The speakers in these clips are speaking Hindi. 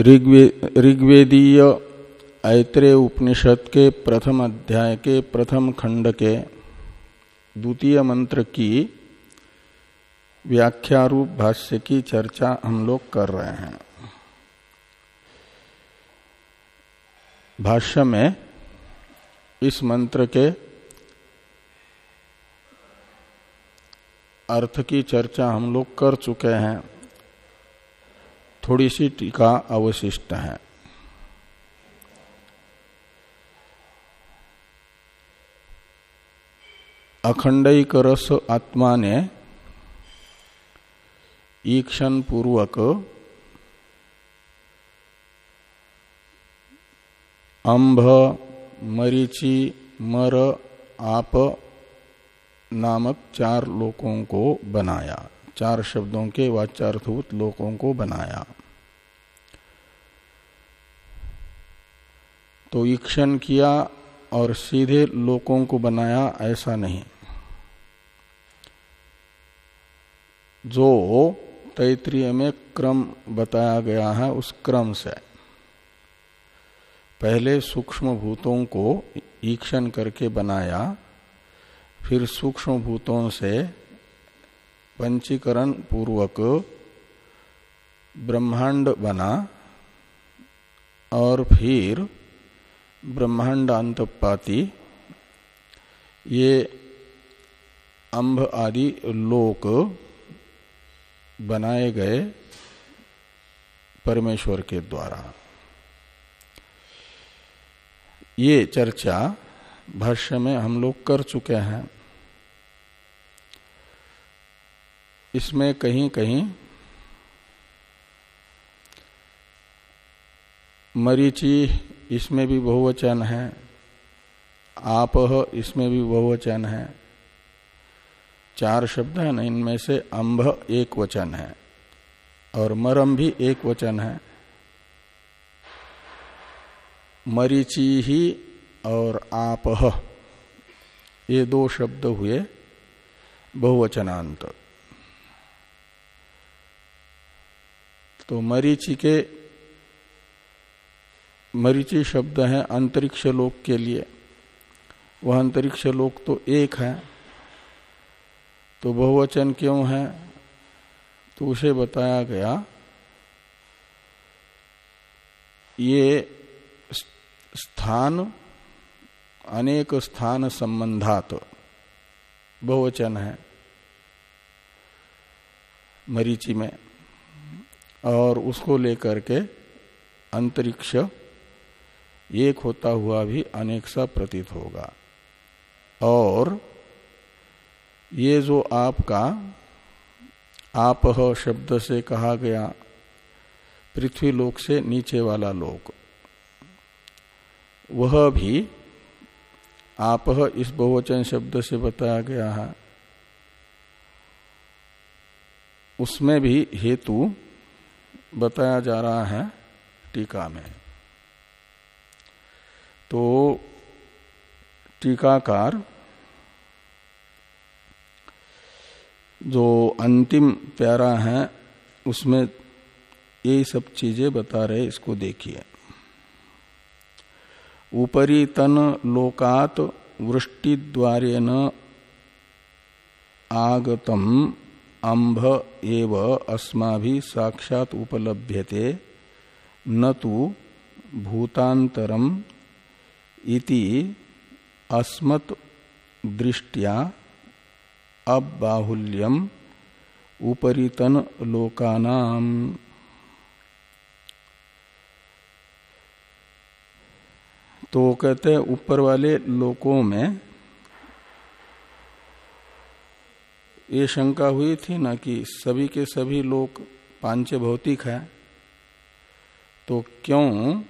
ऋग्वेदीय ऐत्रेय उपनिषद के प्रथम अध्याय के प्रथम खंड के द्वितीय मंत्र की व्याख्या रूप भाष्य की चर्चा हम लोग कर रहे हैं। भाष्य में इस मंत्र के अर्थ की चर्चा हम लोग कर चुके हैं। थोड़ी सी टीका अवशिष्ट है। अखंडिक रस आत्मा ने ईक्षण पूर्वक अंभ, मरीचि, मर, आप नामक चार लोकों को बनाया। चार शब्दों के वाचार्थभूत लोकों को बनाया। तो ईक्षण किया और सीधे लोकों को बनाया ऐसा नहीं। जो तैतृय में क्रम बताया गया है, उस क्रम से। पहले सूक्ष्म भूतों को ईक्षण करके बनाया, फिर सूक्ष्म भूतों से पंचीकरण पूर्वक ब्रह्मांड बना और फिर ब्रह्मांड अंतपाती ये अंभ आदि लोक बनाए गए परमेश्वर के द्वारा। ये चर्चा भाष्य में हम लोग कर चुके हैं। इसमें कहीं कहीं मरीची इसमें भी बहुवचन है आप इसमें भी बहुवचन है। चार शब्द है ना, इनमें से अंभ एक वचन है और मरम भी एक वचन है। मरीची ही और आप ये दो शब्द हुए बहुवचनांत तो मरीचि के, मरीचि शब्द है अंतरिक्ष लोक के लिए। वह अंतरिक्ष लोक तो एक है। तो बहुवचन क्यों है? तो उसे बताया गया, ये स्थान, अनेक स्थान संबंधात बहुवचन है मरीचि में। और उसको लेकर के अंतरिक्ष एक होता हुआ भी अनेक सा प्रतीत होगा। और ये जो आपका, आप शब्द से कहा गया, पृथ्वी लोक से नीचे वाला लोक, वह भी आप इस बहुवचन शब्द से बताया गया है। उसमें भी हेतु बताया जा रहा है टीका में। तो टीकाकार जो अंतिम प्यारा है, उसमें ये सब चीज़ें बता रहे, इसको देखिए। ऊपरी तन लोकात वृष्टि द्वारे न आगतम। अंभ एव अस्मा भी साक्षात उपलभ्यते, न तो भूतांतरम इति अस्मत् दृष्टिया अब बाहुल्यम उपरितन लोकानाम तो कहते ऊपर वाले लोकों में ये शंका हुई थी ना कि सभी के सभी लोग पाँच भौतिक है तो क्यों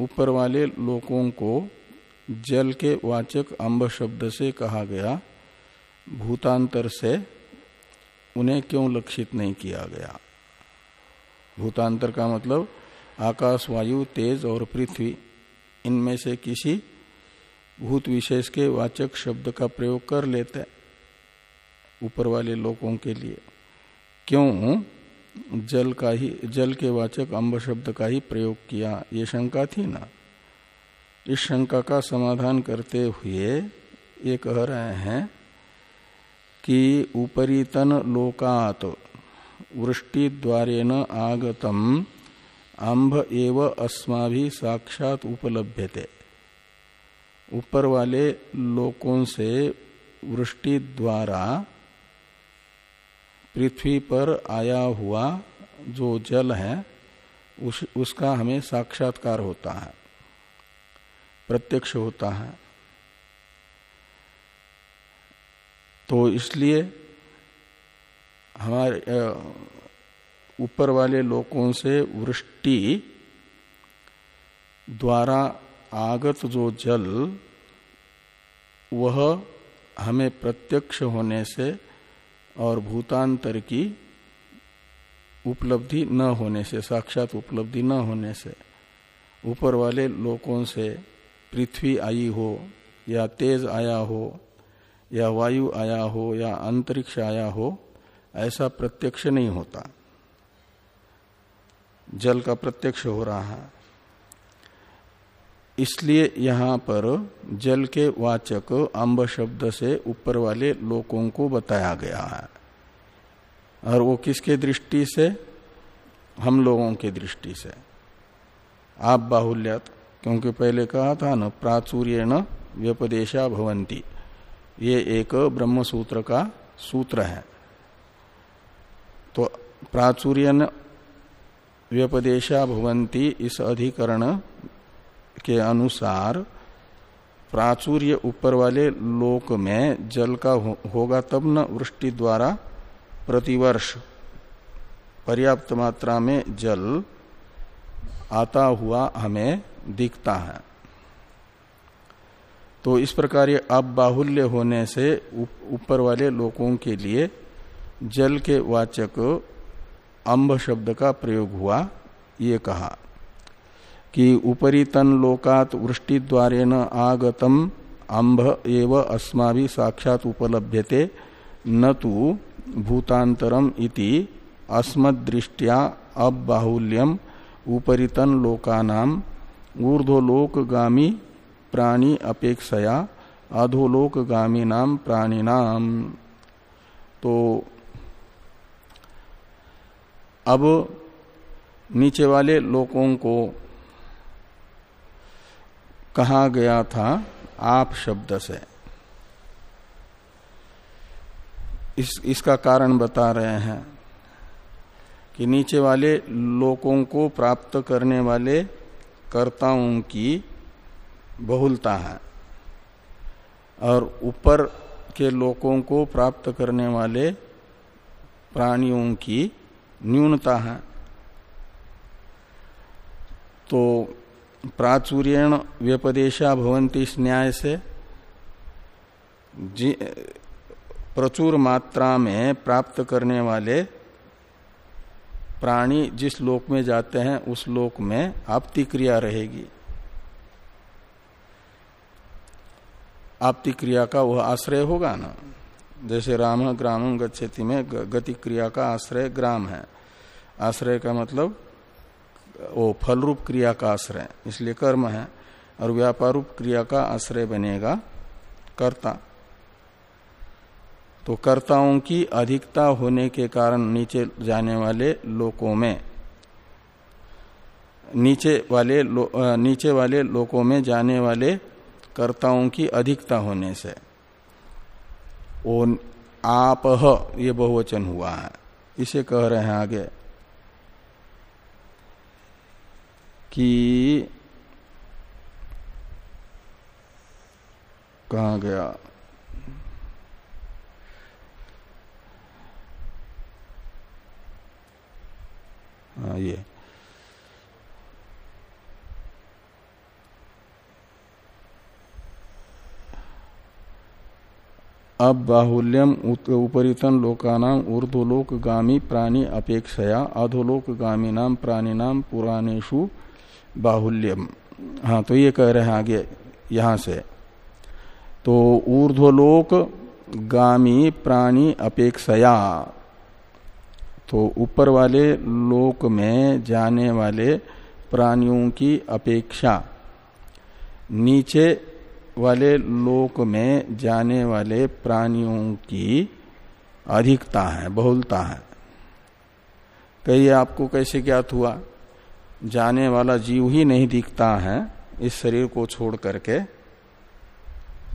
ऊपर वाले लोकों को जल के वाचक अंब शब्द से कहा गया, भूतांतर से उन्हें क्यों लक्षित नहीं किया गया? भूतांतर का मतलब आकाश, वायु, तेज और पृथ्वी, इनमें से किसी भूत विशेष के वाचक शब्द का प्रयोग कर लेते ऊपर वाले लोगों के लिए। क्यों? जल का ही, जल के वाचक अम्ब शब्द का ही प्रयोग किया। ये शंका थी ना? इस शंका का समाधान करते हुए ये कह रहे हैं कि उपरीतन लोकात वृष्टि द्वारेन आगतम अम्भ एव अस्मा साक्षात उपलभ्यते। ऊपर वाले लोकों से वृष्टि द्वारा पृथ्वी पर आया हुआ जो जल है उस, उसका हमें साक्षात्कार होता है प्रत्यक्ष होता है। तो इसलिए हमारे ऊपर वाले लोगों से वृष्टि द्वारा आगत जो जल वह हमें प्रत्यक्ष होने से और भूतांतर की उपलब्धि न होने से, साक्षात उपलब्धि न होने से, ऊपर वाले लोकों से पृथ्वी आई हो, या तेज आया हो, या वायु आया हो, या अंतरिक्ष आया हो, ऐसा प्रत्यक्ष नहीं होता। जल का प्रत्यक्ष हो रहा है। इसलिए यहाँ पर जल के वाचक अम्ब शब्द से ऊपर वाले लोकों को बताया गया है। और वो किसके दृष्टि से? हम लोगों के दृष्टि से। आप बाहुल्यत, क्योंकि पहले कहा था न प्राचुर्य न व्यपदेशा भवंती ये एक ब्रह्म सूत्र का सूत्र है। तो प्राचुर्य व्यपदेशा भवंती इस अधिकरण के अनुसार प्राचुर्य ऊपर वाले लोक में जल का हो, होगा तब न वृष्टि द्वारा प्रतिवर्ष पर्याप्त मात्रा में जल आता हुआ हमें दिखता है। तो इस प्रकार ये अब बाहुल्य होने से ऊपर वाले लोगों के लिए जल के वाचक अम्ब शब्द का प्रयोग हुआ ये कहा। कि उपरी तन लोकात वृष्टि द्वारे न आगतम अम्भ एव अस्मा साक्षात उपलभ्यते, न तो भूतांतरम इति अस्मदृष्टिया अब बाहुल्यम उपरीतन लोकानाम ऊर्ध्वलोकगामी प्राणी अपेक्षया अधोलोकगामी नाम प्राणिनाम। तो अब नीचे वाले लोगों को कहा गया था आप शब्द से। इस, इसका कारण बता रहे हैं कि नीचे वाले लोगों को प्राप्त करने वाले कर्ताओं की बहुलता है और ऊपर के लोगों को प्राप्त करने वाले प्राणियों की न्यूनता है। तो प्राचुर्यण व्यपदेशा भवंती इस न्याय से प्रचुर मात्रा में प्राप्त करने वाले प्राणी जिस लोक में जाते हैं, उस लोक में आपती क्रिया रहेगी। आपती क्रिया का वह आश्रय होगा ना? जैसे राम ग्राम गच्छति में गति क्रिया का आश्रय ग्राम है। आश्रय का मतलब वो फल रूप क्रिया का आश्रय इसलिए कर्म है और व्यापार रूप क्रिया का आश्रय बनेगा कर्ता। तो कर्ताओं की अधिकता होने के कारण नीचे जाने वाले लोकों में नीचे वाले लो, नीचे वाले लोकों में जाने वाले कर्ताओं की अधिकता होने से आप ये बहुवचन हुआ है इसे कह रहे हैं आगे। कि कहा गया? हाँ ये। अब बाहुल्यम उपरीतन लोकानाम ऊर्ध्वलोकगामी प्राणी अपेक्षया अधोलोकगामी नाम प्राणिनाम पुराणेशु बाहुल्यम। हाँ तो ये कह रहे हैं आगे, यहाँ से। तो ऊर्ध्वलोक गामी प्राणी अपेक्षया। तो ऊपर वाले लोक में जाने वाले प्राणियों की अपेक्षा। नीचे वाले लोक में जाने वाले प्राणियों की अधिकता है, बहुलता है। कहिए आपको कैसे ज्ञात हुआ? जाने वाला जीव ही नहीं दिखता है इस शरीर को छोड़ करके।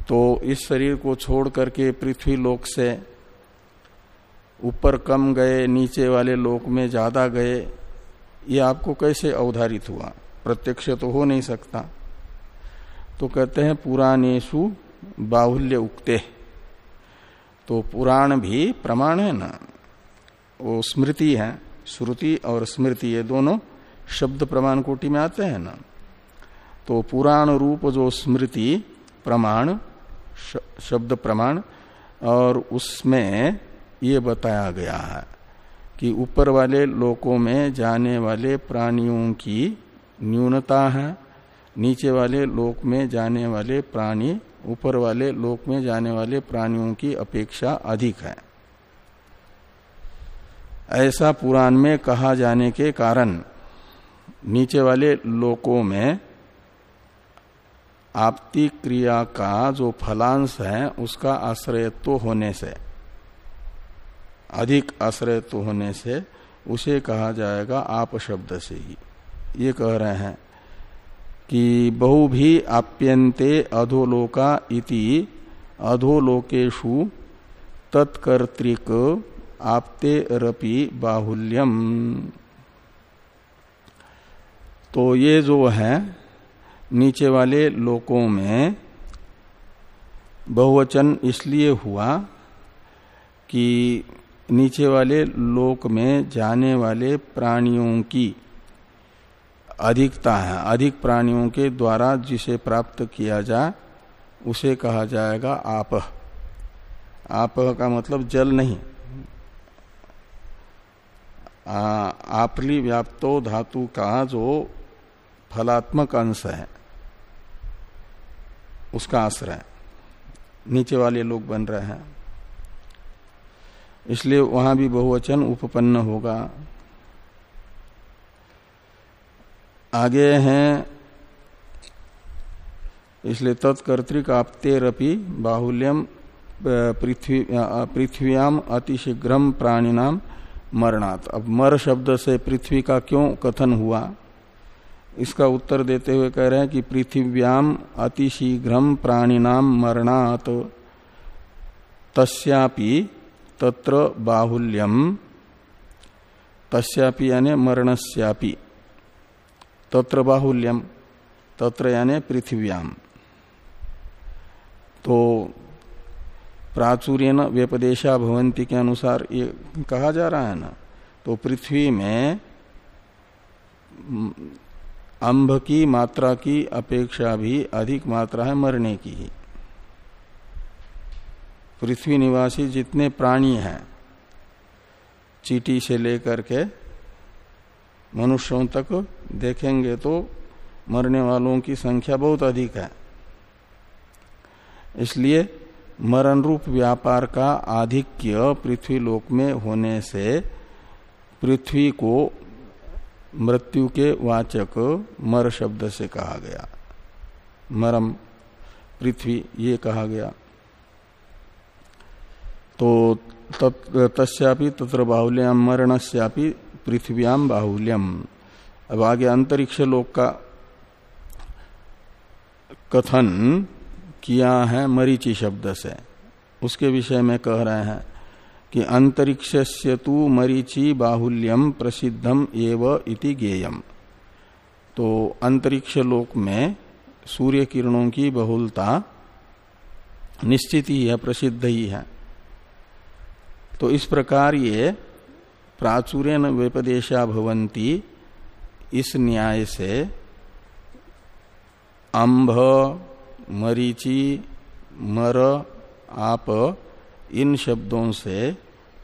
तो इस शरीर को छोड़ करके पृथ्वी लोक से ऊपर कम गए, नीचे वाले लोक में ज़्यादा गए, ये आपको कैसे अवधारित हुआ? प्रत्यक्ष तो हो नहीं सकता। तो कहते हैं पुराणेशु बाहुल्य उक्ते। तो पुराण भी प्रमाण है ना? वो स्मृति है, श्रुति और स्मृति, ये दोनों शब्द प्रमाण कोटि में आते हैं ना? तो पुराण रूप जो स्मृति प्रमाण शब्द प्रमाण, और उसमें ये बताया गया है कि ऊपर वाले लोकों में जाने वाले प्राणियों की न्यूनता है, नीचे वाले लोक में जाने वाले प्राणी, ऊपर वाले लोक में जाने वाले प्राणियों की अपेक्षा अधिक है। ऐसा पुराण में कहा जाने के कारण नीचे वाले लोकों में आपती क्रिया का जो फलांश है, उसका आश्रयत्व होने से, अधिक आश्रयत्व होने से उसे कहा जाएगा आप शब्द से ही। ये कह रहे हैं कि बहु भी आप्यंते अधोलोका इति अधोलोकेशु तत्कर्तृक आपते रपि बाहुल्यम। तो ये जो है, नीचे वाले लोकों में बहुवचन इसलिए हुआ कि नीचे वाले लोक में जाने वाले प्राणियों की अधिकता है, अधिक प्राणियों के द्वारा जिसे प्राप्त किया जाए उसे कहा जाएगा आप आप का मतलब जल नहीं। आपली व्याप्तो धातु का जो फलात्मक अंश है। उसका आश्रय। नीचे वाले लोग बन रहे हैं। इसलिए वहाँ भी बहुवचन उपपन्न होगा। आगे हैं। इसलिए तत्कर्तृक आपतेरपि बाहुल्यम पृथ्वी पृथ्व्याम अतिशीघ्रम प्राणिनाम मरणात्। अब मर शब्द से पृथ्वी का क्यों कथन हुआ? इसका उत्तर देते हुए कह रहे हैं कि पृथिव्याम अतिशीघ्रम प्राणिनाम मरणात। तस्यापि तत्र बाहुल्यम तस्यापि यानी मरणस्यापि। तत्र बाहुल्यम तत्र यानी पृथिव्याम। तो प्राचुर्य व्यपदेशा भवंती के अनुसार ये कहा जा रहा है ना? तो पृथ्वी में अंभ की मात्रा की अपेक्षा भी अधिक मात्रा है मरने की ही। पृथ्वी निवासी जितने प्राणी हैं, चीटी से लेकर के मनुष्यों तक देखेंगे तो मरने वालों की संख्या बहुत अधिक है। इसलिए मरण रूप व्यापार का आधिक्य पृथ्वी लोक में होने से पृथ्वी को मृत्यु के वाचक मर शब्द से कहा गया। मरम पृथ्वी ये कहा गया। तो तस्यापि तत्र बाहुल्यम मरणस्यापि पृथ्व्याम बाहुल्यम अब आगे अंतरिक्ष लोक का कथन किया है मरीचि शब्द से। उसके विषय में कह रहे हैं कि अंतरिक्ष से तु मरीचि बाहुल्यम प्रसिद्धम एव इति गेयम। तो अंतरिक्ष लोक में सूर्य किरणों की बहुलता निश्चित ही है प्रसिद्ध ही है। तो इस प्रकार ये प्राचुर्य व्यपदेशा भवंती इस न्याय से, अंभ, मरीचि, मर, आप इन शब्दों से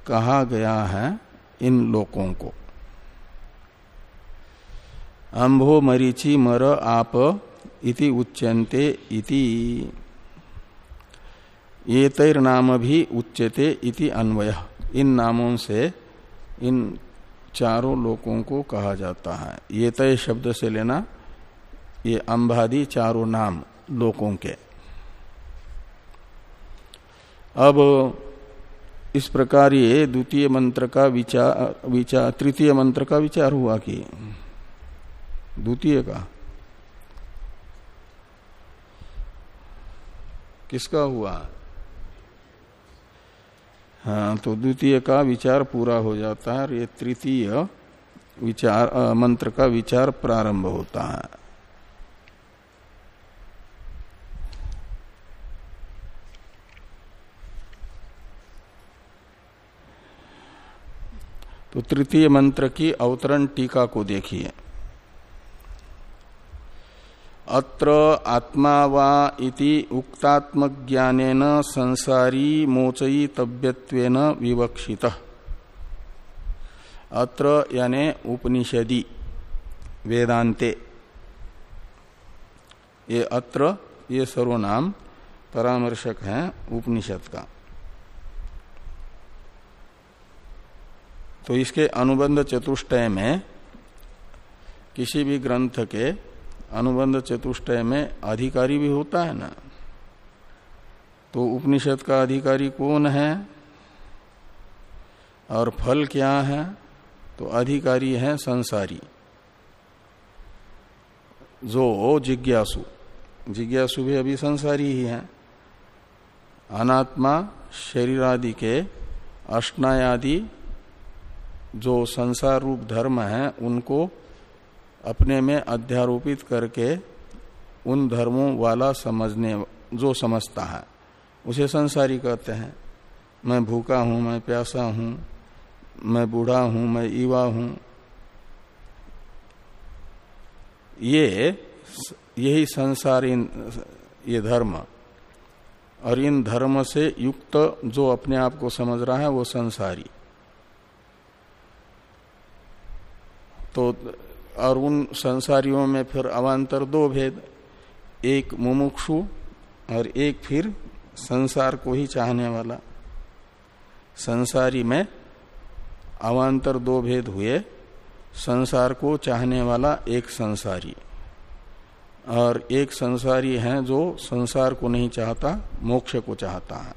कहा गया है इन लोकों को। अंभो मरीचि मर आप इति उच्यंते इति। ये तैर नाम भी उच्यते इति अन्वय। इन नामों से इन चारों लोकों को कहा जाता है। ये तय शब्द से लेना ये अंबादी चारों नाम लोकों के। अब इस प्रकार ये द्वितीय मंत्र का विचार विचार तृतीय मंत्र का विचार हुआ कि द्वितीय का। किसका हुआ? हाँ तो द्वितीय का विचार पूरा हो जाता है ये तृतीय विचार मंत्र का विचार प्रारंभ होता है। तो तृतीय मंत्र की अवतरण टीका को देखिए। अत्र आत्मा वा इति उक्तात्मक ज्ञानेन संसारी मोचयी तव्यत्वेन विवक्षित। अत्र याने उपनिषदि, वेदांते। ये अत्र, ये सर्वनाम परामर्शक है उपनिषद का। तो इसके अनुबंध चतुष्टय में किसी भी ग्रंथ के अनुबंध चतुष्टय में अधिकारी भी होता है ना? तो उपनिषद का अधिकारी कौन है? और फल क्या है? तो अधिकारी है संसारी। जो जिज्ञासु। जिज्ञासु भी अभी संसारी ही है। अनात्मा शरीर आदि के अष्टायादि जो संसार रूप धर्म है, उनको अपने में अध्यारोपित करके उन धर्मों वाला समझने, जो समझता है, उसे संसारी कहते हैं। मैं भूखा हूँ, मैं प्यासा हूँ, मैं बूढ़ा हूँ, मैं युवा हूँ। ये यही संसार इन ये धर्म। और इन धर्म से युक्त जो अपने आप को समझ रहा है, वो संसारी। तो और उन संसारियों में फिर अवान्तर दो भेद, एक मुमुक्षु और एक फिर संसार को ही चाहने वाला। संसारी में अवान्तर दो भेद हुए, संसार को चाहने वाला एक संसारी। और एक संसारी है जो संसार को नहीं चाहता, मोक्ष को चाहता है।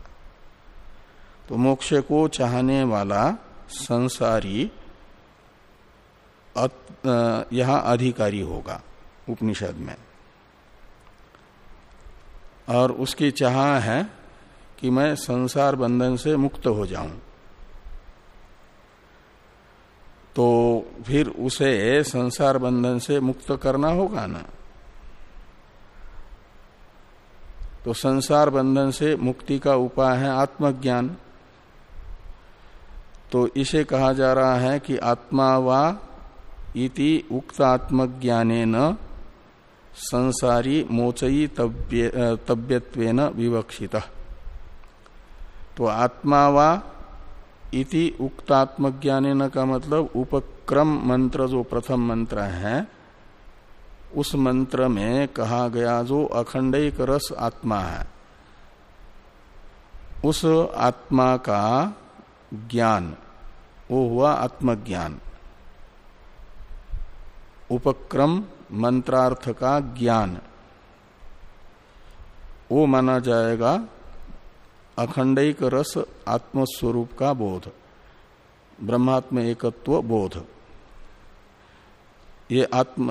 तो मोक्ष को चाहने वाला संसारी यहाँ अधिकारी होगा, उपनिषद में। और उसकी चाह है कि मैं संसार बंधन से मुक्त हो जाऊँ। तो फिर उसे संसार बंधन से मुक्त करना होगा ना? तो संसार बंधन से मुक्ति का उपाय है आत्मज्ञान। तो इसे कहा जा रहा है कि आत्मा वा इति उक्तात्मज्ञानेन संसारी मोचयी तब्यत्वेन विवक्षित। तो आत्मा वा इति उक्तात्मज्ञानेन का मतलब उपक्रम मंत्र जो प्रथम मंत्र है, उस मंत्र में कहा गया जो अखंडिक रस आत्मा है, उस आत्मा का ज्ञान, वो हुआ आत्मज्ञान। उपक्रम मंत्रार्थ का ज्ञान। वो माना जाएगा अखंडिक रस आत्मस्वरूप का बोध ब्रह्मात्म एकत्व बोध। ये आत्म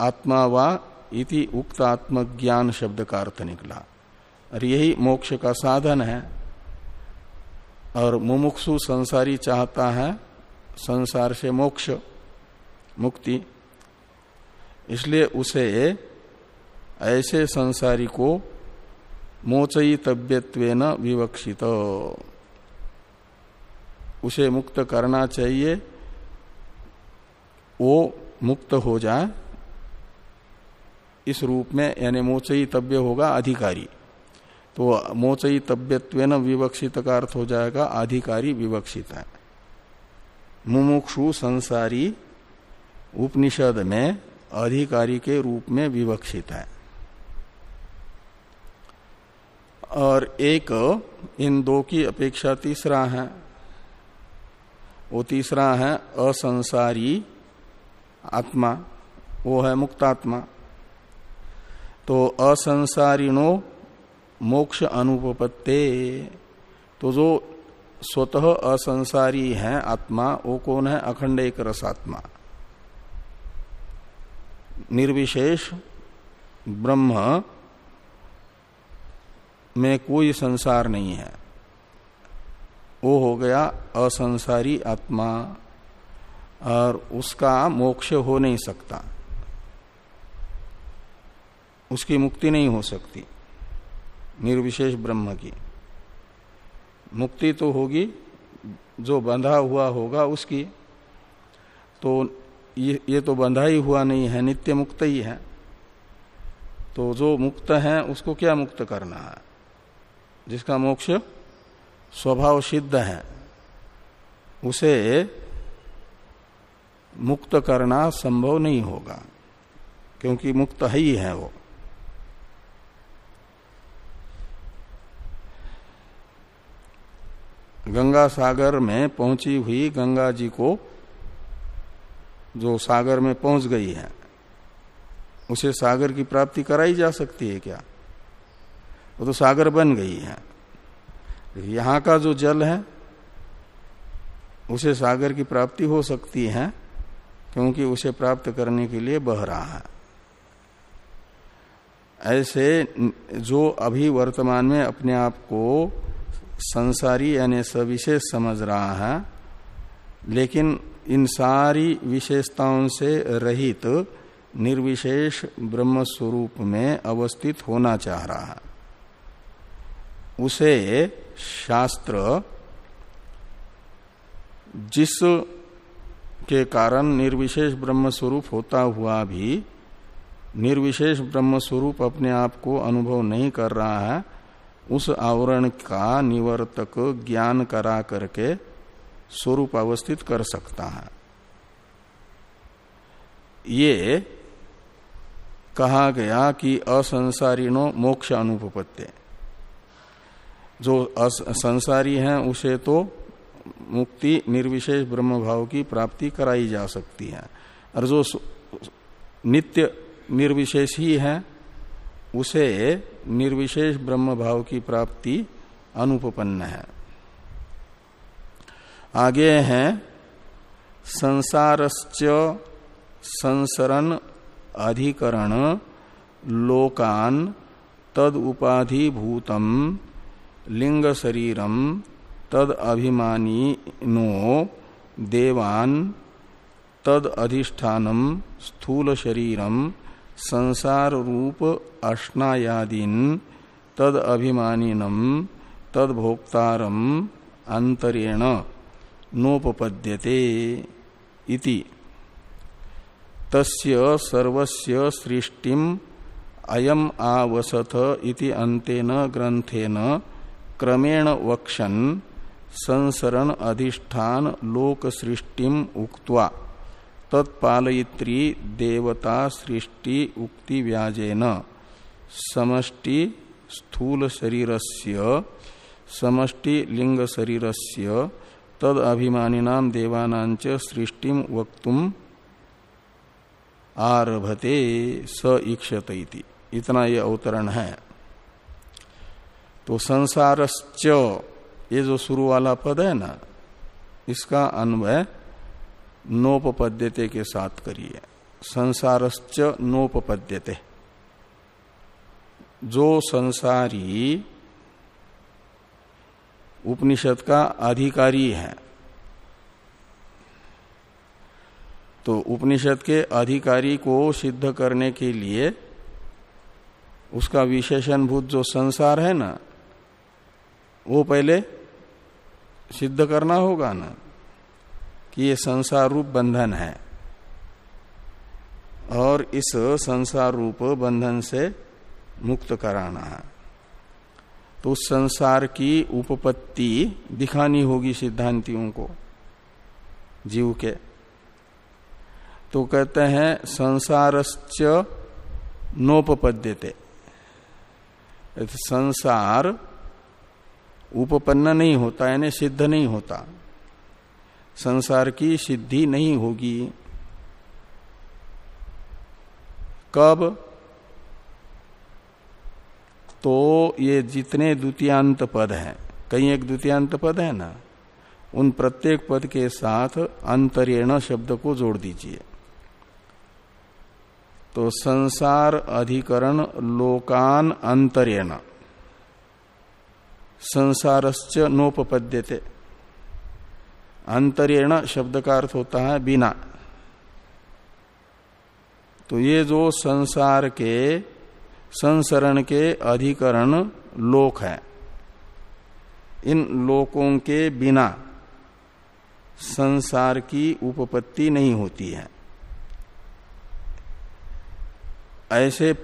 आत्मा वा इति उक्त आत्मज्ञान शब्द का अर्थ निकला। और यही मोक्ष का साधन है। और मुमुक्षु संसारी चाहता है संसार से मोक्ष, मुक्ति। इसलिए उसे ऐसे संसारी को तब्यत्वेन विवक्षित। उसे मुक्त करना चाहिए। वो मुक्त हो जाए। इस रूप में यानी मोचई तब्य होगा अधिकारी। तो मोचई तब्यत्वेन विवक्षित का अर्थ हो जाएगा अधिकारी विवक्षित है। मुमुक्षु संसारी उपनिषद में अधिकारी के रूप में विवक्षित है। और एक, इन दो की अपेक्षा तीसरा है। वो तीसरा है असंसारी आत्मा, वो है मुक्तात्मा। तो असंसारिणो मोक्ष अनुपत्ते तो जो स्वतः असंसारी है आत्मा, वो कौन है? अखंड एक रसात्मा। निर्विशेष ब्रह्म में कोई संसार नहीं है। वो हो गया असंसारी आत्मा और उसका मोक्ष हो नहीं सकता। उसकी मुक्ति नहीं हो सकती, निर्विशेष ब्रह्म की। मुक्ति तो होगी, जो बंधा हुआ होगा उसकी तो ये, ये तो बंधा ही हुआ नहीं है नित्य मुक्त ही है। तो जो मुक्त है उसको क्या मुक्त करना है? जिसका मोक्ष स्वभाव सिद्ध है उसे मुक्त करना संभव नहीं होगा क्योंकि मुक्त ही है वो। गंगा सागर में पहुँची हुई गंगा जी को जो सागर में पहुँच गई है, उसे सागर की प्राप्ति कराई जा सकती है क्या? वो तो सागर बन गई है। यहाँ का जो जल है, उसे सागर की प्राप्ति हो सकती है, क्योंकि उसे प्राप्त करने के लिए बह रहा है। ऐसे जो अभी वर्तमान में अपने आप को संसारी यानी सविशेष समझ रहा है, लेकिन इन सारी विशेषताओं से रहित निर्विशेष ब्रह्म स्वरूप में अवस्थित होना चाह रहा। है उसे शास्त्र जिस के कारण निर्विशेष ब्रह्म स्वरूप होता हुआ भी निर्विशेष ब्रह्म स्वरूप अपने आप को अनुभव नहीं कर रहा है, उस आवरण का निवर्तक ज्ञान करा करके स्वरूप अवस्थित कर सकता है। ये कहा गया कि असंसारिणो मोक्ष अनुपत्य जो संसारी है, उसे तो मुक्ति, निर्विशेष ब्रह्म भाव की प्राप्ति कराई जा सकती है। और जो नित्य निर्विशेष ही है, उसे निर्विशेष ब्रह्म भाव की प्राप्ति अनुपन्न है। आगे है, संसारश्च संसरण अधिकरण लोकान तद उपाधि भूतम लिंग शरीरम तद अभिमानी नो देवान तद अधिष्ठानम स्थूल शरीरम संसार रूप अष्टायादीन तद अभिमानीनम तद भोक्तारम अंतरेण। नोपपद्यते इति। तस्य सर्वस्य सृष्टिम अयम आवसथ इति अंतेन ग्रंथेन क्रमेण वक्षन संसरण अधिष्ठान लोक सृष्टिम उक्त्वा। तत्पालयित्री देवता सृष्टि उक्ति व्याजेन समष्टि स्थूल शरीरस्य समष्टि लिंग शरीरस्य तद अभिमानिनाम देवानांच सृष्टि वक्तुम आरभते स ईक्षत इतना ये अवतरण है। तो संसारश्च ये जो शुरू वाला पद है ना, इसका अन्वय नोपपद्यते के साथ करिए। संसारश्च नोपपद्यते। जो संसारी उपनिषद का अधिकारी है। तो उपनिषद के अधिकारी को सिद्ध करने के लिए उसका विशेषण भूत जो संसार है ना, वो पहले सिद्ध करना होगा ना कि ये संसार रूप बंधन है। और इस संसार रूप बंधन से मुक्त कराना है। तो उस संसार की उपपत्ति दिखानी होगी सिद्धांतियों को, जीव के। तो कहते हैं, संसारश्च नोपपद्यते। संसार उपपन्न नहीं होता, यानी सिद्ध नहीं होता, संसार की सिद्धि नहीं होगी, कब? तो ये जितने द्वितीयांत पद हैं, कई एक द्वितीयांत पद है ना, उन प्रत्येक पद के साथ अंतरेण शब्द को जोड़ दीजिए। तो संसार अधिकरण लोकान अंतरेण। संसारश्च नोपपद्यते। अंतरेण शब्द का अर्थ होता है बिना। तो ये जो संसार के संसरण के अधिकरण लोक है। इन लोकों के बिना संसार की उपपत्ति नहीं होती है। ऐसे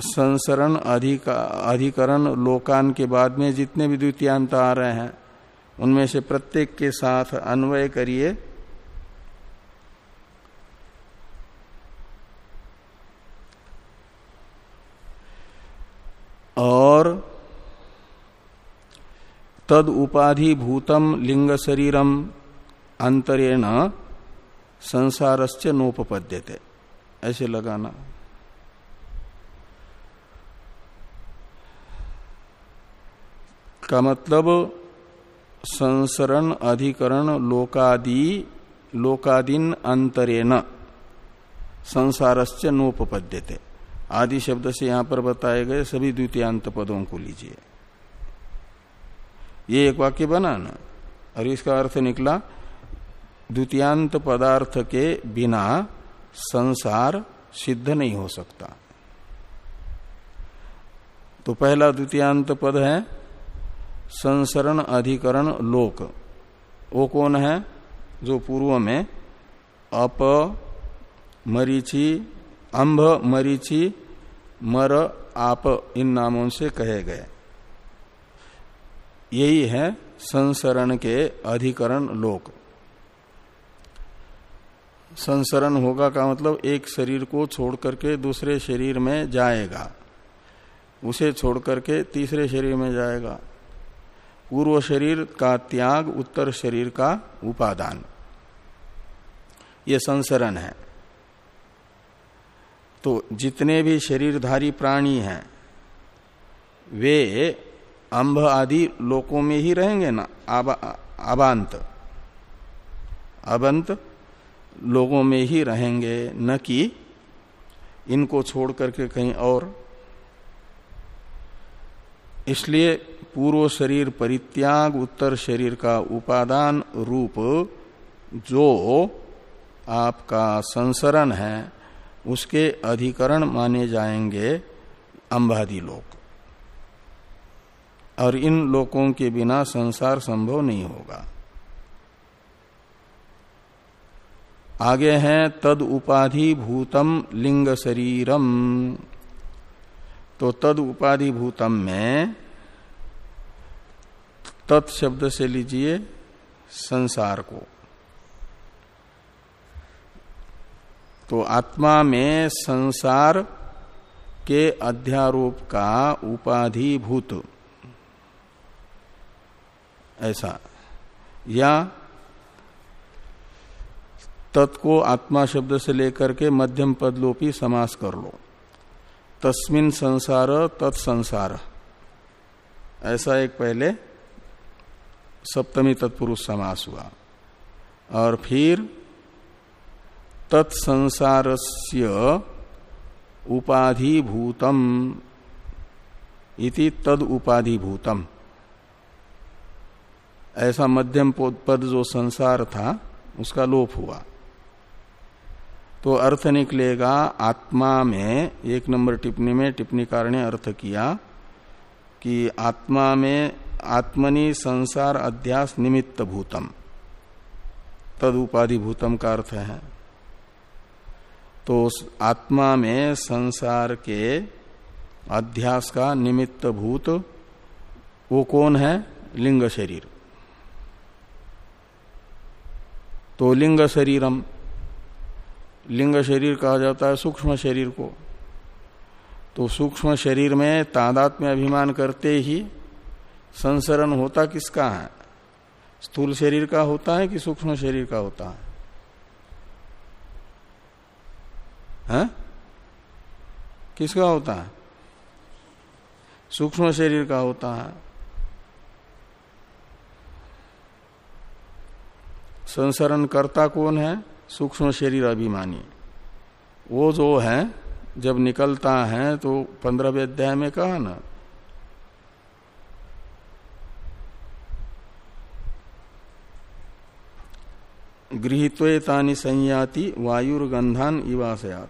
संसरण अधिकरण लोकान के बाद में जितने भी द्वितीयांत आ रहे हैं, उनमें से प्रत्येक के साथ अन्वय करिए और तद उपाधि भूतम लिंग शरीरम अंतरेण संसारस्य नोपपद्यते। ऐसे लगाना। का मतलब संसरण, अधिकरण, लोकादि, लोकादीन अंतरेण संसारस्य नोपपद्यते। आदि शब्द से यहाँ पर बताए गए सभी द्वितीयांत पदों को लीजिए। ये एक वाक्य बना ना। और इसका अर्थ निकला, द्वितीयांत पदार्थ के बिना संसार सिद्ध नहीं हो सकता। तो पहला द्वितीयांत पद है, संसरण अधिकरण लोक। वो कौन है? जो पूर्व में अप मरीचि, अंभ मरीचि, मर आप इन नामों से कहे गए। यही है संसरण के अधिकरण लोक। संसरण होगा का मतलब एक शरीर को छोड़ करके दूसरे शरीर में जाएगा। उसे छोड़ करके तीसरे शरीर में जाएगा। पूर्व शरीर का त्याग, उत्तर शरीर का उपादान। ये संसरण है। तो जितने भी शरीरधारी प्राणी हैं, वे अंब आदि लोकों में ही रहेंगे ना? अबांत। अबंत लोगों में ही रहेंगे, न कि इनको छोड़ करके कहीं और। इसलिए पूर्व शरीर परित्याग, उत्तर शरीर का उपादान रूप जो आपका संसरण है, उसके अधिकरण माने जाएँगे अंबादी लोक। और इन लोकों के बिना संसार संभव नहीं होगा। आगे हैं, तद उपाधि भूतम लिंग शरीरम। तो तद उपाधि भूतम में तत् शब्द से लीजिए संसार को। तो आत्मा में संसार के अध्यारोप का उपाधि भूत। ऐसा। या तत्को आत्मा शब्द से लेकर के मध्यम पद लोपी समास कर लो। तस्मिन संसार तत्संसार ऐसा एक पहले सप्तमी तत्पुरुष समास हुआ। और फिर तत्संसारस्य उपाधिभूतम इति तद उपाधिभूतम। ऐसा मध्यम पद जो संसार था, उसका लोप हुआ। तो अर्थ निकलेगा, आत्मा में, एक नंबर टिप्पणी में टिप्पणीकार ने अर्थ किया कि आत्मा में आत्मनि संसार अध्यास निमित्त भूतम। तद उपाधि भूतम का अर्थ है। तो आत्मा में संसार के अध्यास का निमित्त भूत, वो कौन है? लिंग शरीर। तो लिंग शरीरम, लिंग शरीर कहा जाता है सूक्ष्म शरीर को। तो सूक्ष्म शरीर में तादात में अभिमान करते ही संसरण होता किसका है? स्थूल शरीर का होता है कि सूक्ष्म शरीर का होता है? हा? किसका होता है? सूक्ष्म शरीर का होता है। संसरण करता कौन है? सूक्ष्म शरीर अभिमानी। वो जो है, जब निकलता है तो पंद्रहवें अध्याय में कहा ना, गृहित्वेतानि संयाति वायुर्गंधान इवासयात।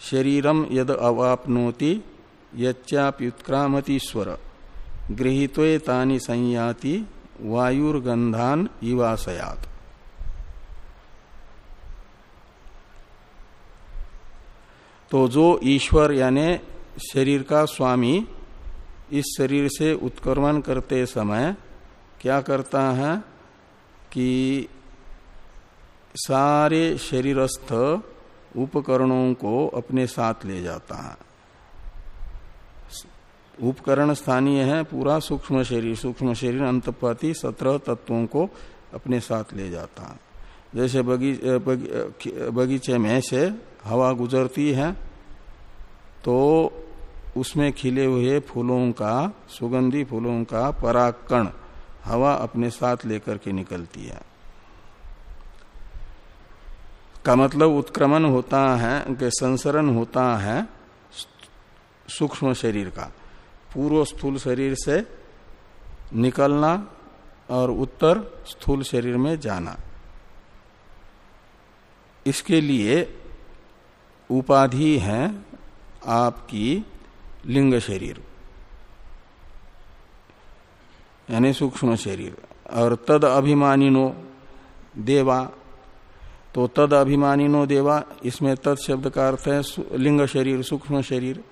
शरीरम यद अवापनोति यच्चाप्युत्क्रामतीश्वर गृहित्वेतानि संयाति वायुर्गंधान इवासयात। तो जो ईश्वर यानी शरीर का स्वामी इस शरीर से उत्क्रमण करते समय क्या करता है कि सारे शरीरस्थ उपकरणों को अपने साथ ले जाता है। उपकरण स्थानीय है पूरा सूक्ष्म शरीर सूक्ष्म शरीर अंतपाती सत्रह तत्वों को अपने साथ ले जाता है। जैसे बगी, बगी, बगीचे में से हवा गुजरती है तो उसमें खिले हुए फूलों का, सुगंधी फूलों का पराकण हवा अपने साथ लेकर के निकलती है। का मतलब उत्क्रमण होता है, कि संसरण होता है सूक्ष्म शरीर का। पूर्व स्थूल शरीर से निकलना और उत्तर स्थूल शरीर में जाना। इसके लिए उपाधि है आपकी लिंग शरीर। यानी सूक्ष्म शरीर। और तद अभिमानिनो देवा। तो तद अभिमानिनो देवा, इसमें तद शब्द का अर्थ है लिंग शरीर, सूक्ष्म शरीर।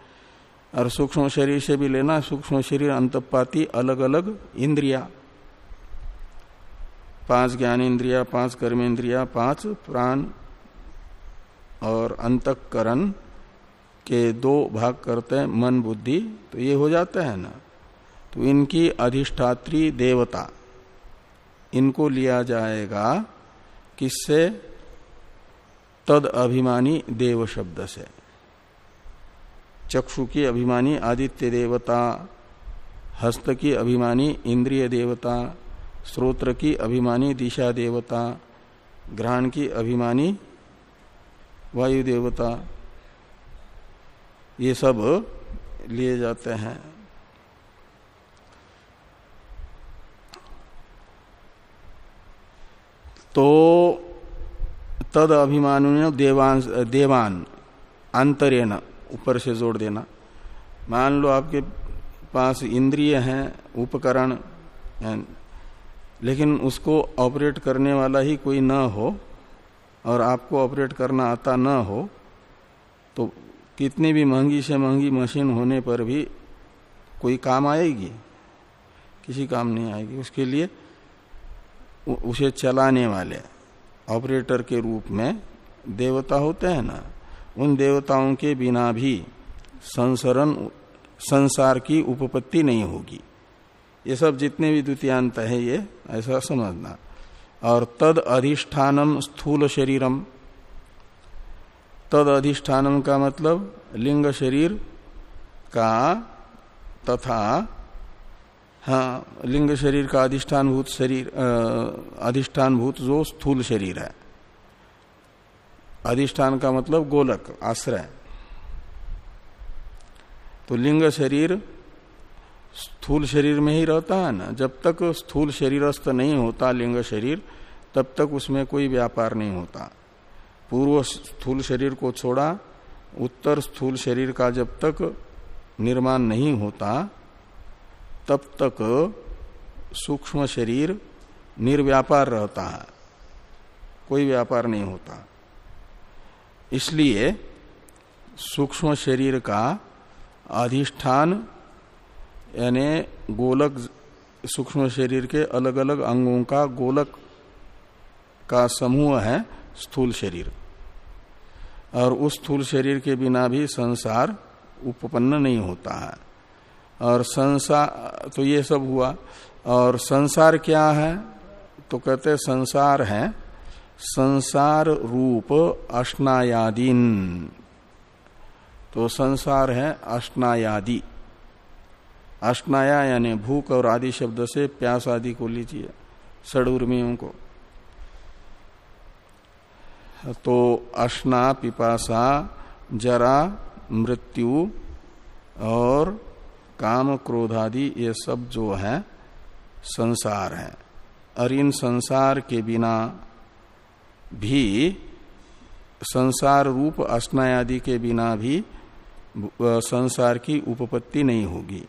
और सूक्ष्म शरीर से भी लेना, सूक्ष्म शरीर अंतपाती अलग अलग इंद्रिया। पाँच ज्ञान इंद्रिया, पाँच कर्म इंद्रिया, पाँच प्राण और अंतकरण के दो भाग करते हैं, मन बुद्धि तो ये हो जाता है ना। तो इनकी अधिष्ठात्री देवता, इनको लिया जाएगा किससे? तद अभिमानी देव शब्द से। चक्षु की अभिमानी, आदित्य देवता, हस्त की अभिमानी, इंद्रिय देवता श्रोत्र की अभिमानी, दिशा देवता ग्रहण की अभिमानी वायु देवता, ये सब लिए जाते हैं। तो तद अभिमान देवान देवान आंतर्यन ऊपर से जोड़ देना। मान लो आपके पास इंद्रिय हैं, उपकरण लेकिन उसको ऑपरेट करने वाला ही कोई न हो और आपको ऑपरेट करना आता न हो तो कितनी भी महँगी से महँगी मशीन होने पर भी कोई काम आएगी? किसी काम नहीं आएगी। उसके लिए उसे चलाने वाले ऑपरेटर के रूप में देवता होते हैं ना, उन देवताओं के बिना भी संसरण, संसार की उपपत्ति नहीं होगी। ये सब जितने भी द्वितीयांत है ये, ऐसा समझना। और तद अधिष्ठानम स्थूल शरीरम। तद अधिष्ठानम का मतलब लिंग शरीर का तथा हाँ लिंग शरीर का अधिष्ठान भूत शरीर अधिष्ठान भूत जो स्थूल शरीर है। अधिष्ठान का मतलब गोलक, आश्रय। तो लिंग शरीर स्थूल शरीर में ही रहता है ना। जब तक स्थूल शरीरस्थ नहीं होता, लिंग शरीर, तब तक उसमें कोई व्यापार नहीं होता। पूर्व स्थूल शरीर को छोड़ा, उत्तर स्थूल शरीर का जब तक निर्माण नहीं होता, तब तक सूक्ष्म शरीर निर्व्यापार रहता है। कोई व्यापार नहीं होता। इसलिए सूक्ष्म शरीर का अधिष्ठान यानी गोलक सूक्ष्म शरीर के अलग अलग अंगों का गोलक का समूह है स्थूल शरीर। और उस स्थूल शरीर के बिना भी संसार उपपन्न नहीं होता है। और संसार तो ये सब हुआ। और संसार क्या है? तो कहते संसार है संसार रूप अष्टायादीन। तो संसार है अष्टायादि। अष्टाया यानी भूख और आदि शब्द से प्यास आदि को लीजिए सड़ुर्मियों को तो अश्ना पिपासा, जरा, मृत्यु और काम क्रोधादि ये सब जो है, संसार है। और इन संसार के बिना भी, संसार रूप अस्नायादि के बिना भी संसार की उपपत्ति नहीं होगी।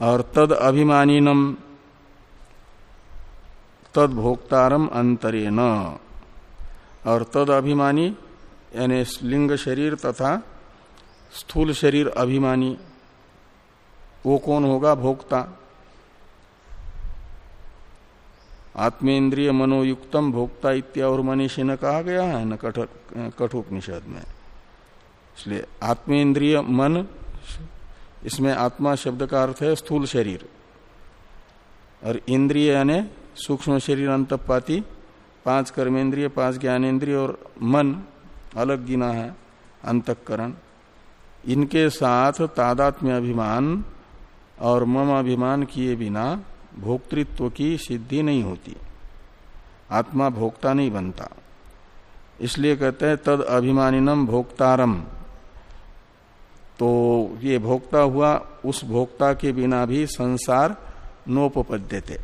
और तद अभिमानीनम तद भोक्तारम अंतरे न और तद अभिमानी, यानी लिंग शरीर तथा स्थूल शरीर अभिमानी, वो कौन होगा भोक्ता? आत्मेन्द्रिय मनोयुक्तम भोक्ता इत्या और मनीषी ने कहा गया है, न कठोपनिषद में। इसलिए आत्मेन्द्रिय मन इसमें आत्मा शब्द का अर्थ है स्थूल शरीर। और इंद्रिय यानी सूक्ष्म शरीर, अंतपाती, पाँच कर्मेंद्रिय, पाँच ज्ञानेन्द्रिय और मन, अलग गिना है, अंतकरण। इनके साथ तादात्म्य अभिमान और मम अभिमान किए बिना भोक्तृत्व की सिद्धि नहीं होती। आत्मा भोक्ता नहीं बनता। इसलिए कहते हैं, तद अभिमानिनम भोक्तारम। तो ये भोक्ता हुआ, उस भोक्ता के बिना भी संसार नोपपद्य थे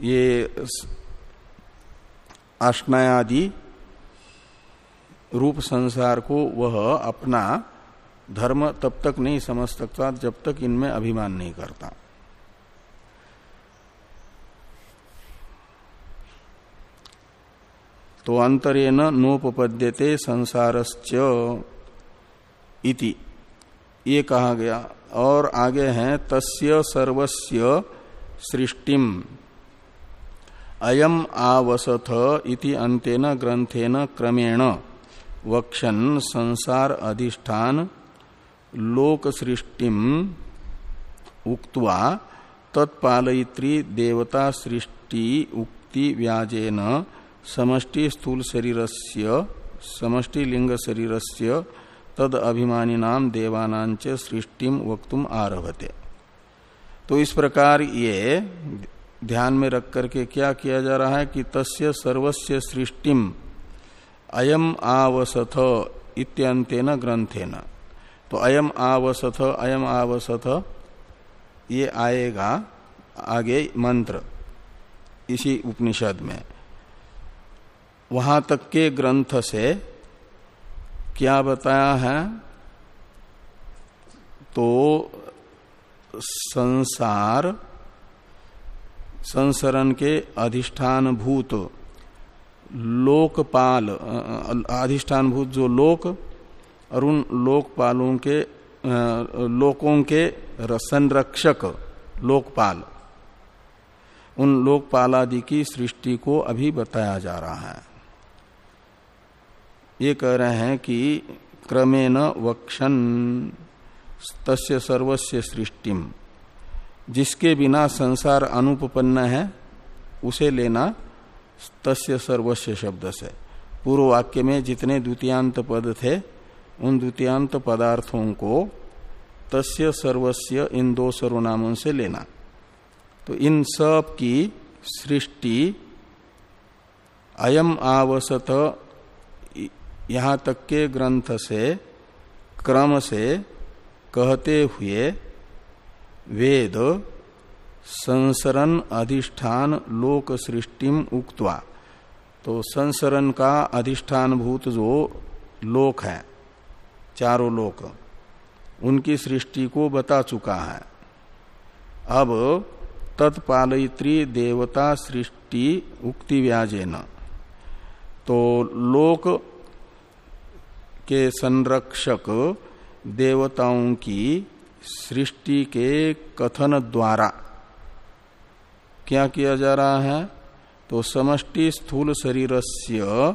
ये आष्नायादि रूप संसार को वह अपना धर्म तब तक नहीं समझ सकता जब तक इनमें अभिमान नहीं करता। तो अंतरेण नोपद्यते संसारश्च इति। ये कहा गया। और आगे हैं, तस्य सर्वस्य सृष्टिम। अयम आवसथ इति अंतेन ग्रंथेन क्रमेण। वक्षन संसार अधिष्ठान लोक सृष्टिम उक्त्वा तत्पालयित्री देवता सृष्टि उक्ति व्याजेन समष्टि स्थूल शरीरस्य समष्टि लिंग शरीरस्य तद अभिमानी नाम देवानांच सृष्टिम वक्तुम आरभते। तो इस प्रकार ये ध्यान में रख करके क्या किया जा रहा है कि तस्य सर्वस्य सृष्टिम अयम आवसथ इत्यंतेन ग्रंथेन। तो अयम आवसथ अयम आवसथ, ये आएगा आगे मंत्र, इसी उपनिषद में। वहाँ तक के ग्रंथ से क्या बताया है? तो संसार, संसरण के अधिष्ठान भूत लोकपाल अधिष्ठान भूत जो लोक और उन लोकपालों के लोकों के संरक्षक लोकपाल, उन लोकपाल आदि की सृष्टि को अभी बताया जा रहा है। ये कह रहे हैं कि क्रमेण वक्षन, तस्य सर्वस्य सृष्टिम। जिसके बिना संसार अनुपन्न है, उसे लेना तस्य सर्वस्व शब्द से। पूर्व वाक्य में जितने द्वितीयांत पद थे, उन द्वितीयांत पदार्थों को तस्य सर्वस्व इन दो सर्वनामों से लेना। तो इन सब की सृष्टि अयम आवसत यहाँ तक के ग्रंथ से, क्रम से कहते हुए वेद संसरण अधिष्ठान लोक सृष्टिम उक्तवा। तो संसरण का अधिष्ठान भूत जो लोक है, चारों लोक, उनकी सृष्टि को बता चुका है। अब तत्पालयित्री देवता सृष्टि उक्ति व्याजेन। तो लोक के संरक्षक देवताओं की सृष्टि के कथन द्वारा क्या किया जा रहा है? तो समष्टि स्थूल शरीर से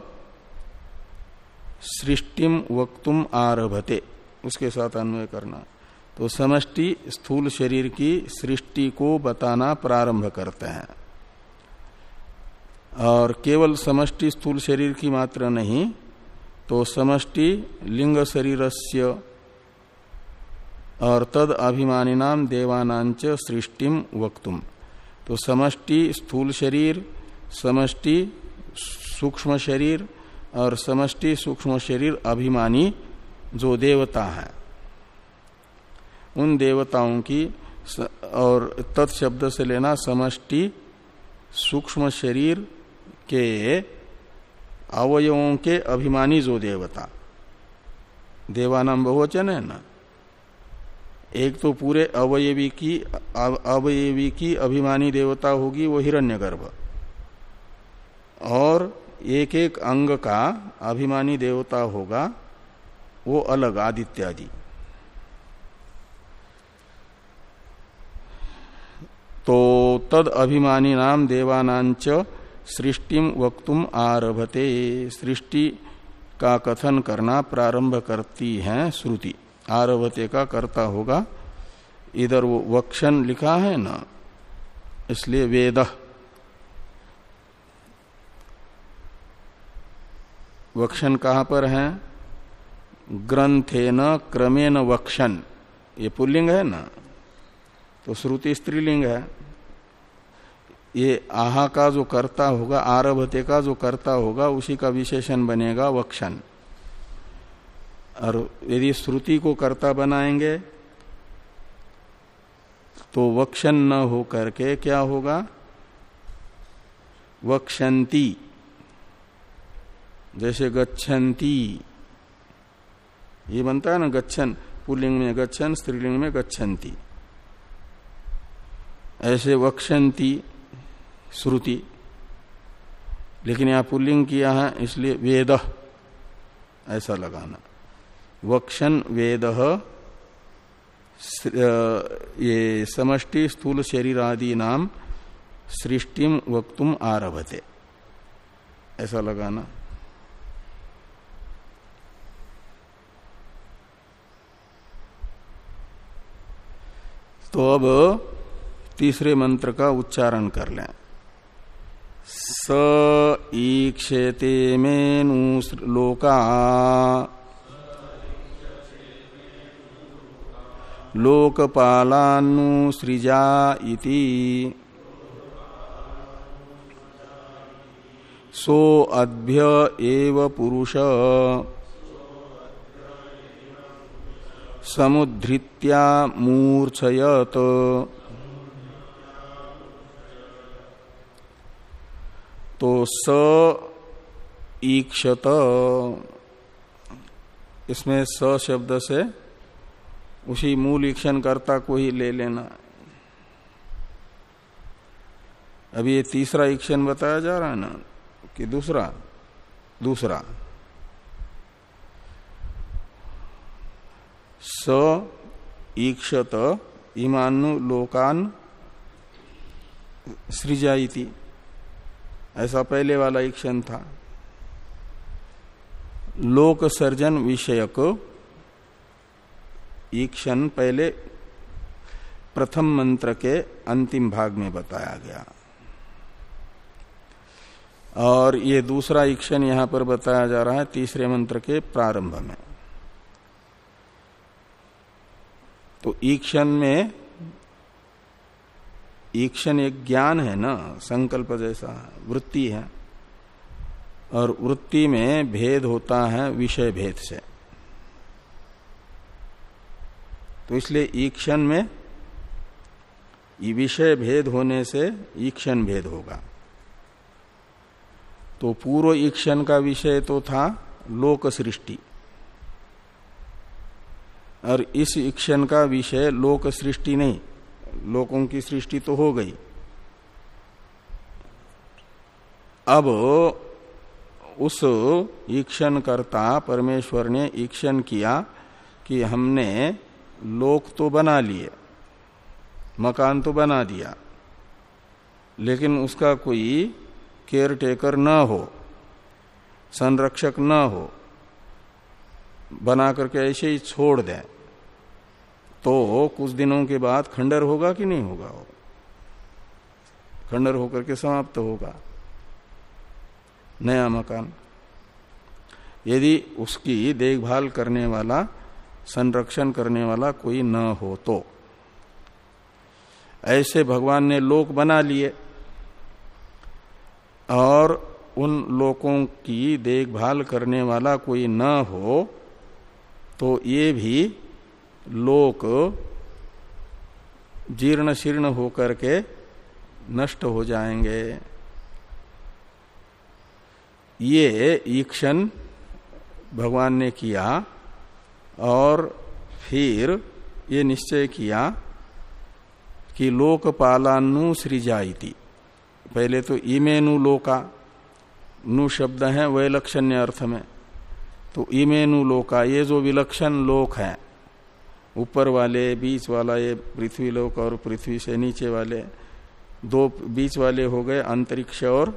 सृष्टिम वक्तुम आरभते। उसके साथ अन्वय करना। तो समष्टि स्थूल शरीर की सृष्टि को बताना प्रारंभ करते हैं। और केवल समष्टि स्थूल शरीर की मात्र नहीं तो समष्टि लिंग शरीरस्य और तद अभिमानी नाम देवानांच सृष्टिम वक्तुम। तो समष्टि स्थूल शरीर, समष्टि सूक्ष्म शरीर और समष्टि सूक्ष्म शरीर अभिमानी जो देवता है। उन देवताओं की और तत्शब्द से लेना समष्टि सूक्ष्म शरीर के अवयवों के अभिमानी जो देवता। देवानाम बहुवचन है ना? एक तो पूरे अवयवी की अवयवी की अभिमानी देवता होगी वो हिरण्यगर्भ। और एक एक अंग का अभिमानी देवता होगा वो अलग, आदित्यादि। तो तद अभिमानी नाम देवानांच सृष्टिम वक्तुम आरभते। सृष्टि का कथन करना प्रारंभ करती है श्रुति। आरभते का कर्ता होगा। इधर वो वक्षण लिखा है ना, इसलिए वेद। वक्षण कहाँ पर है? ग्रंथे न क्रमेण वक्षण ये पुल्लिंग है ना? तो श्रुति स्त्रीलिंग है। ये आहा का जो कर्ता होगा, आरभते का जो कर्ता होगा, उसी का विशेषण बनेगा वक्षण और यदि श्रुति को कर्ता बनाएँगे तो वक्षण न हो करके क्या होगा? वक्षंती। जैसे गच्छन्ति ये बनता है ना, गच्छन। पुलिंग में गच्छन, स्त्रीलिंग में गच्छन्ति ऐसे वक्षंती। श्रुति। लेकिन यहाँ पुल्लिंग किया है, इसलिए वेद। ऐसा लगाना। वक्षण वेद। ये समष्टि स्थूल शरीर आदि नाम सृष्टिम वक्तुम आरभते। ऐसा लगाना। तो अब तीसरे मंत्र का उच्चारण कर लें। स ईक्षेते मेनु लोका। लोकपालानु सृजा इति। सो अभ्य एव पुरुष। समुद्धृत्या मूर्छयत। तो स ईक्षत। इसमें स शब्द से उसी मूल ईक्षण कर्ता को ही ले लेना। अभी ये तीसरा ईक्षण बताया जा रहा है ना, कि दूसरा दूसरा। स ईक्षत, इमानु लोकान सृजाइती ऐसा पहले वाला एक क्षण था। लोक सर्जन विषयक क्षण पहले प्रथम मंत्र के अंतिम भाग में बताया गया। और ये दूसरा ईक्षण यहाँ पर बताया जा रहा है तीसरे मंत्र के प्रारंभ में। तो ईक्षण में ईक्षण एक ज्ञान है ना, संकल्प जैसा, वृत्ति है। और वृत्ति में भेद होता है विषय भेद से। तो इसलिए ईक्षण में विषय भेद होने से ईक्षण भेद होगा। तो पूर्व ईक्षण का विषय तो था लोक सृष्टि। और इस ईक्षण का विषय लोक सृष्टि नहीं। लोकों की सृष्टि तो हो गई। अब उस ईक्षण करता परमेश्वर ने ईक्षण किया कि हमने लोक तो बना लिए, मकान तो बना दिया, लेकिन उसका कोई केयर टेकर न हो, संरक्षक न हो, बना करके ऐसे ही छोड़ दें। तो कुछ दिनों के बाद खंडर होगा कि नहीं होगा वो? खंडर होकर के समाप्त होगा। नया मकान। यदि उसकी देखभाल करने वाला, संरक्षण करने वाला कोई न हो तो। ऐसे भगवान ने लोक बना लिए और उन लोकों की देखभाल करने वाला कोई न हो तो ये भी लोक जीर्ण शीर्ण होकर के नष्ट हो जाएँगे। ये ईक्षण भगवान ने किया और फिर ये निश्चय किया कि लोकपालानु सृजाइति पहले तो इमेनु लोका, नु शब्द है, वैलक्षण्य अर्थ में। तो इमेनु लोका, ये जो विलक्षण लोक है ऊपर वाले, बीच वाला ये पृथ्वी लोक और पृथ्वी से नीचे वाले, दो बीच वाले हो गए अंतरिक्ष और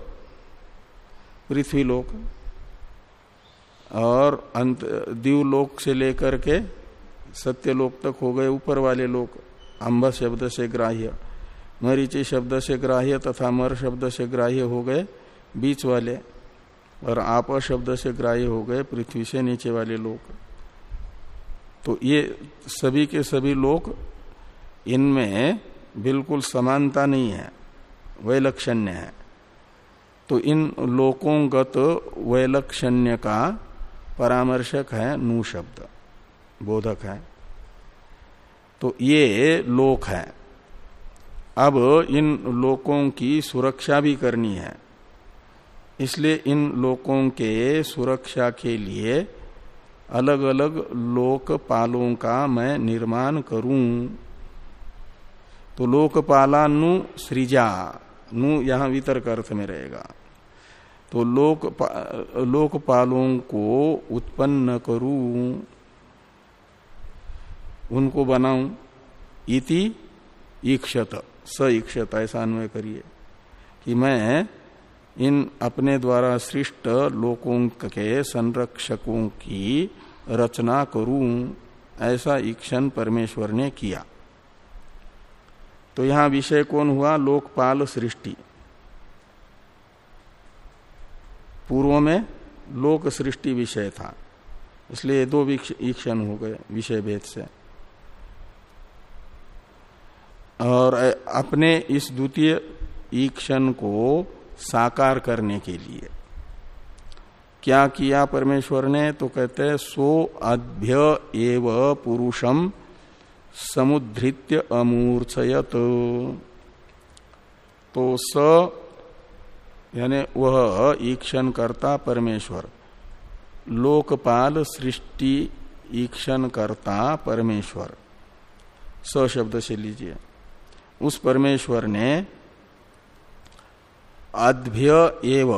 पृथ्वी लोक। और अंत दीवलोक से लेकर के सत्यलोक तक हो गए ऊपर वाले लोक अम्ब शब्द से ग्राह्य। मरीचि शब्द से ग्राह्य तथा मर शब्द से ग्राह्य हो गए बीच वाले, और आप शब्द से ग्राह्य हो गए पृथ्वी से नीचे वाले लोक। तो ये सभी के सभी लोक इनमें बिल्कुल समानता नहीं है, वैलक्षण्य है। तो इन लोकोंगत वैलक्षण्य का परामर्शक है नू शब्द, बोधक है। तो ये लोक है। अब इन लोकों की सुरक्षा भी करनी है, इसलिए इन लोकों के सुरक्षा के लिए अलग अलग लोकपालों का मैं निर्माण करूँ। तो लोकपाला नु सृजा नु यहाँ वितर्क अर्थ में रहेगा। तो लोक पा, लोकपालों को उत्पन्न करूँ उनको बनाऊँ। इति ईक्षत स ईक्षत ऐसा अन्वय करिए कि मैं इन अपने द्वारा सृष्ट लोकों के संरक्षकों की रचना करूँ, ऐसा ईक्षण परमेश्वर ने किया। तो यहाँ विषय कौन हुआ? लोकपाल सृष्टि। पूर्व में लोक सृष्टि विषय था, इसलिए दो ईक्षण हो गए विषय भेद से। और अपने इस द्वितीय ईक्षण को साकार करने के लिए। क्या किया परमेश्वर ने? तो कहते हैं, सो अभ्य एव पुरुषम समुद्रित्य अमूर्छयत तो स, यानी वह ईक्षण करता परमेश्वर, लोकपाल सृष्टि ईक्षण करता परमेश्वर। स शब्द से लीजिए। उस परमेश्वर ने एव।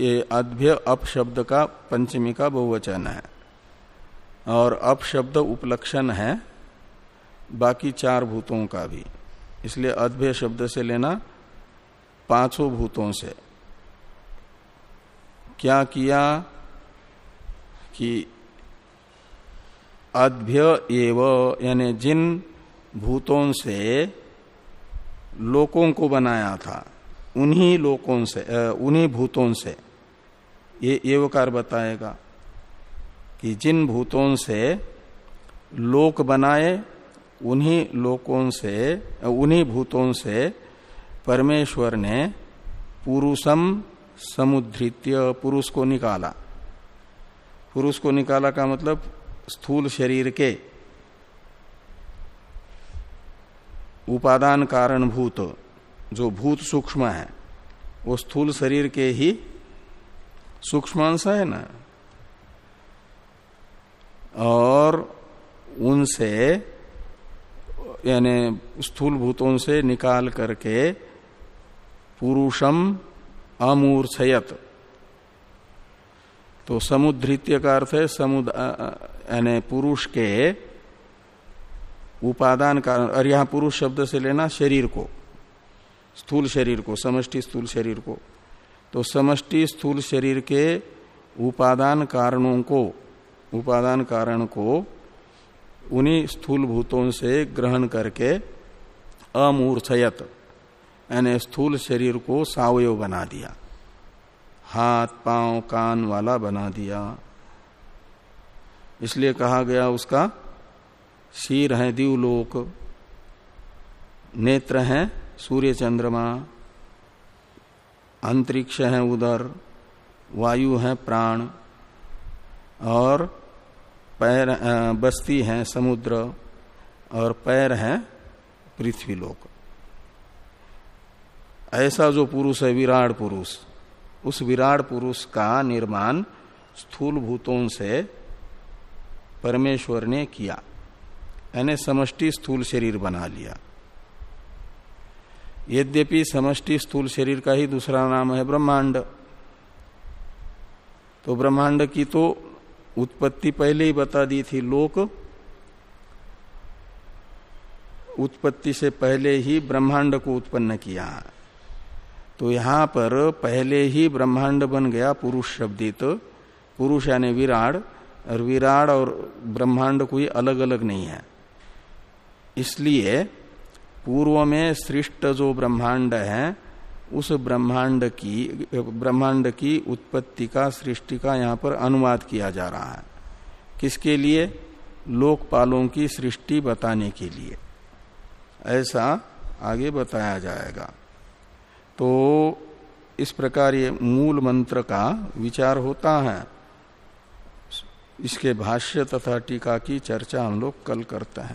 ये अद्भ्य अप शब्द का पंचमी का बहुवचन है। और अप शब्द उपलक्षण है बाकी चार भूतों का भी। इसलिए अद्भ्य शब्द से लेना पाँचों भूतों से। क्या किया कि अद्भ्य एव, यानी जिन भूतों से लोकों को बनाया था। उन्हीं लोकों से उन्हीं भूतों से। ये एवकार बताएगा कि जिन भूतों से लोक बनाए, उन्हीं लोकों से उन्हीं भूतों से परमेश्वर ने पुरुषम समुद्रित्य पुरुष को निकाला। पुरुष को निकाला का मतलब स्थूल शरीर के। उपादान कारण भूत जो भूत सूक्ष्म है, वो स्थूल शरीर के ही सूक्ष्म अंश है ना? और उनसे, यानी स्थूल भूतों से निकाल करके पुरुषम अमूर्छयत। तो समुद्रित्य का अर्थ है समुद यानी पुरुष के उपादान कारण, और यहाँ पुरुष शब्द से लेना शरीर को, स्थूल शरीर को, समष्टि स्थूल शरीर को। तो समष्टि स्थूल शरीर के उपादान कारणों को, उपादान कारण को उन्हीं स्थूल भूतों से ग्रहण करके अमूर्छयत, यानी स्थूल शरीर को सावयव बना दिया। हाथ, पाँव, कान वाला बना दिया। इसलिए कहा गया उसका शीर है दीवलोक, नेत्र है सूर्य चंद्रमा, अंतरिक्ष है उदर, वायु है प्राण, और पैर बस्ती है समुद्र, और पैर है पृथ्वी लोक ऐसा जो पुरुष है, विराट पुरुष, उस विराट पुरुष का निर्माण स्थूल भूतों से परमेश्वर ने किया। यानी समष्टि स्थूल शरीर बना लिया। यद्यपि समष्टि स्थूल शरीर का ही दूसरा नाम है ब्रह्मांड। तो ब्रह्मांड की तो उत्पत्ति पहले ही बता दी थी लोक। उत्पत्ति से पहले ही ब्रह्मांड को उत्पन्न किया। तो यहाँ पर पहले ही ब्रह्मांड बन गया पुरुष शब्दित। पुरुष यानी विराट। और विराट और ब्रह्मांड कोई अलग अलग नहीं है। इसलिए पूर्व में सृष्ट जो ब्रह्मांड है, उस ब्रह्मांड की ब्रह्मांड की उत्पत्ति का, सृष्टि का यहाँ पर अनुवाद किया जा रहा है। किसके लिए? लोकपालों की सृष्टि बताने के लिए। ऐसा आगे बताया जाएगा। तो इस प्रकार ये मूल मंत्र का विचार होता है। इसके भाष्य तथा टीका की चर्चा हम लोग कल करते हैं।